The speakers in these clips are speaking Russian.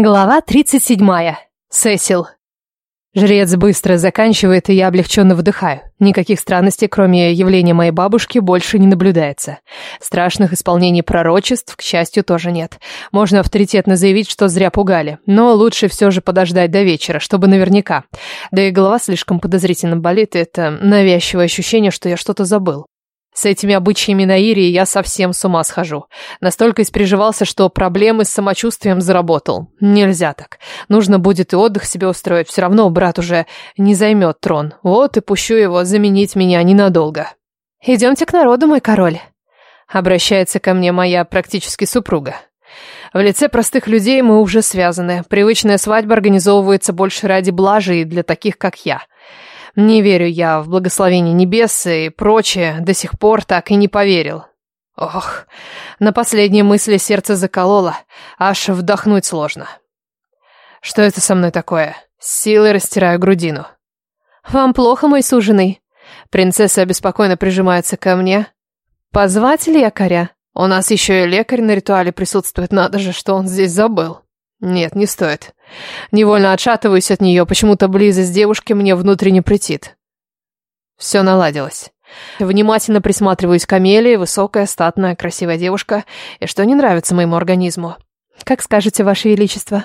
Глава 37. Сесил. Жрец быстро заканчивает, и я облегченно выдыхаю. Никаких странностей, кроме явления моей бабушки, больше не наблюдается. Страшных исполнений пророчеств, к счастью, тоже нет. Можно авторитетно заявить, что зря пугали. Но лучше все же подождать до вечера, чтобы наверняка. Да и голова слишком подозрительно болит, и это навязчивое ощущение, что я что-то забыл. С этими обычаями на Ирии я совсем с ума схожу. Настолько испереживался, что проблемы с самочувствием заработал. Нельзя так. Нужно будет и отдых себе устроить. Все равно брат уже не займет трон. Вот и пущу его заменить меня ненадолго. «Идемте к народу, мой король», — обращается ко мне моя практически супруга. В лице простых людей мы уже связаны. Привычная свадьба организовывается больше ради блажи и для таких, как я. Не верю я в благословение небес и прочее, до сих пор так и не поверил. Ох, на последние мысли сердце закололо, аж вдохнуть сложно. Что это со мной такое? С силой растираю грудину. Вам плохо, мой суженый? Принцесса обеспокоенно прижимается ко мне. Позвать лекаря? У нас еще и лекарь на ритуале присутствует, надо же, что он здесь забыл. Нет, не стоит. Невольно отшатываюсь от нее, почему-то близость девушки мне внутренне претит. Все наладилось. Внимательно присматриваюсь к Амелии, высокая, статная, красивая девушка, и что не нравится моему организму. «Как скажете, Ваше Величество?»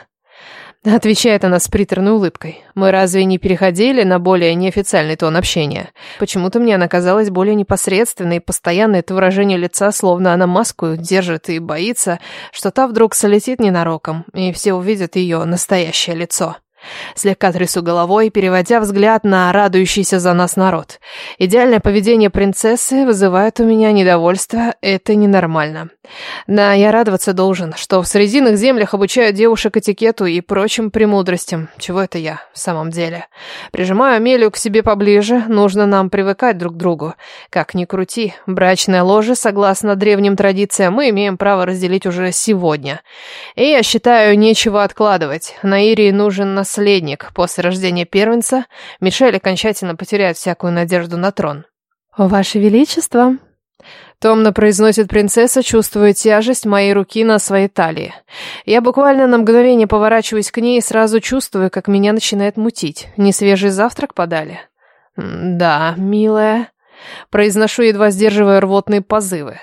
Отвечает она с приторной улыбкой. Мы разве не переходили на более неофициальный тон общения? Почему-то мне она казалась более непосредственной, и постоянно это выражение лица, словно она маску держит и боится, что та вдруг солетит ненароком, и все увидят ее настоящее лицо. Слегка трясу головой, переводя взгляд на радующийся за нас народ. Идеальное поведение принцессы вызывает у меня недовольство, это ненормально. Да, я радоваться должен, что в Срединных землях обучают девушек этикету и прочим премудростям. Чего это я, в самом деле? Прижимаю Амелию к себе поближе, нужно нам привыкать друг к другу. Как ни крути, брачное ложе, согласно древним традициям, мы имеем право разделить уже сегодня. И я считаю, нечего откладывать. Наирии нужен нас наследник. После рождения первенца Мишель окончательно потеряет всякую надежду на трон. «Ваше Величество!» Томно произносит принцесса, чувствуя тяжесть моей руки на своей талии. Я буквально на мгновение поворачиваюсь к ней и сразу чувствую, как меня начинает мутить. Несвежий завтрак подали? «Да, милая». Произношу, едва сдерживая рвотные позывы.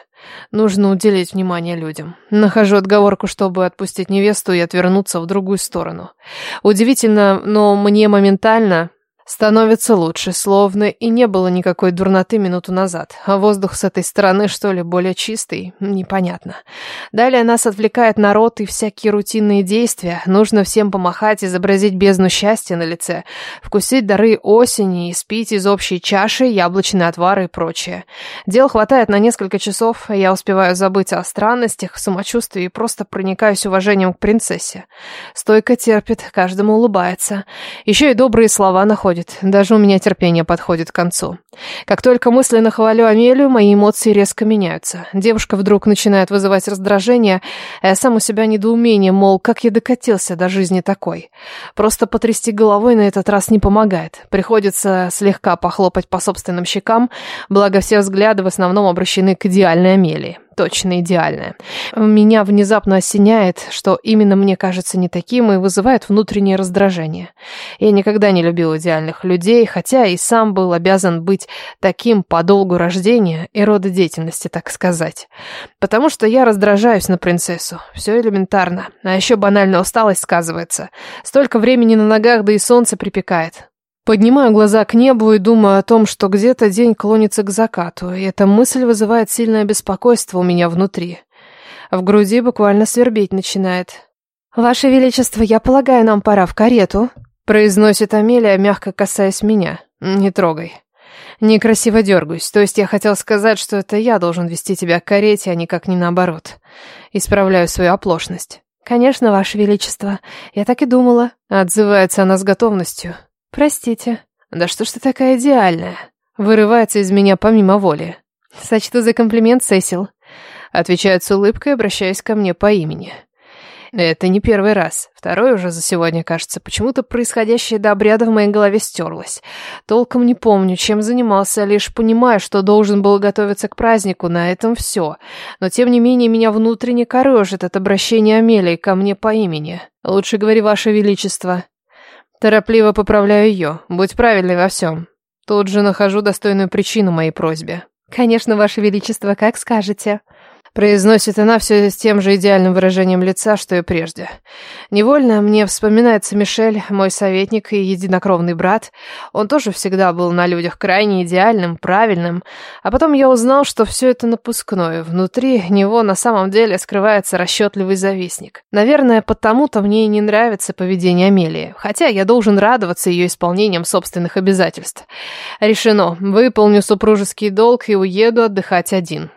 Нужно уделить внимание людям. Нахожу отговорку, чтобы отпустить невесту и отвернуться в другую сторону. Удивительно, но мне моментально Становится лучше, словно и не было никакой дурноты минуту назад. А воздух с этой стороны, что ли, более чистый? Непонятно. Далее нас отвлекает народ и всякие рутинные действия. Нужно всем помахать, изобразить бездну счастья на лице, вкусить дары осени и спить из общей чаши яблочные отвары и прочее. Дел хватает на несколько часов, я успеваю забыть о странностях, самочувствии и просто проникаюсь уважением к принцессе. Стойко терпит, каждому улыбается. Еще и добрые слова находят происходит. Даже у меня терпение подходит к концу. Как только мысленно хвалю Амелию, мои эмоции резко меняются. Девушка вдруг начинает вызывать раздражение, а я сам у себя недоумение, мол, как я докатился до жизни такой. Просто потрясти головой на этот раз не помогает. Приходится слегка похлопать по собственным щекам, благо все взгляды в основном обращены к идеальной Амелии точно идеальная. Меня внезапно осеняет, что именно мне кажется не таким и вызывает внутреннее раздражение. Я никогда не любил идеальных людей, хотя и сам был обязан быть таким по долгу рождения и рода деятельности, так сказать. Потому что я раздражаюсь на принцессу. Все элементарно. А еще банальная усталость сказывается. Столько времени на ногах, да и солнце припекает. Поднимаю глаза к небу и думаю о том, что где-то день клонится к закату, и эта мысль вызывает сильное беспокойство у меня внутри. В груди буквально свербеть начинает. «Ваше Величество, я полагаю, нам пора в карету», — произносит Амелия, мягко касаясь меня. «Не трогай». Некрасиво дергаюсь, то есть я хотел сказать, что это я должен вести тебя к карете, а никак не наоборот. Исправляю свою оплошность. «Конечно, Ваше Величество, я так и думала», — отзывается она с готовностью. «Простите». «Да что ж ты такая идеальная?» Вырывается из меня помимо воли. «Сочту за комплимент, Сесил». Отвечает с улыбкой, обращаясь ко мне по имени. Это не первый раз. Второй уже за сегодня, кажется. Почему-то происходящее до обряда в моей голове стерлось. Толком не помню, чем занимался, лишь понимаю, что должен был готовиться к празднику. На этом все. Но тем не менее меня внутренне корежит от обращения Амелии ко мне по имени. Лучше говори, Ваше Величество. Торопливо поправляю ее. Будь правильной во всем. Тут же нахожу достойную причину моей просьбе. Конечно, Ваше Величество, как скажете. Произносит она все с тем же идеальным выражением лица, что и прежде. Невольно мне вспоминается Мишель, мой советник и единокровный брат. Он тоже всегда был на людях крайне идеальным, правильным. А потом я узнал, что все это напускное. Внутри него на самом деле скрывается расчетливый завистник. Наверное, потому-то мне и не нравится поведение Амелии. Хотя я должен радоваться ее исполнением собственных обязательств. Решено. Выполню супружеский долг и уеду отдыхать один.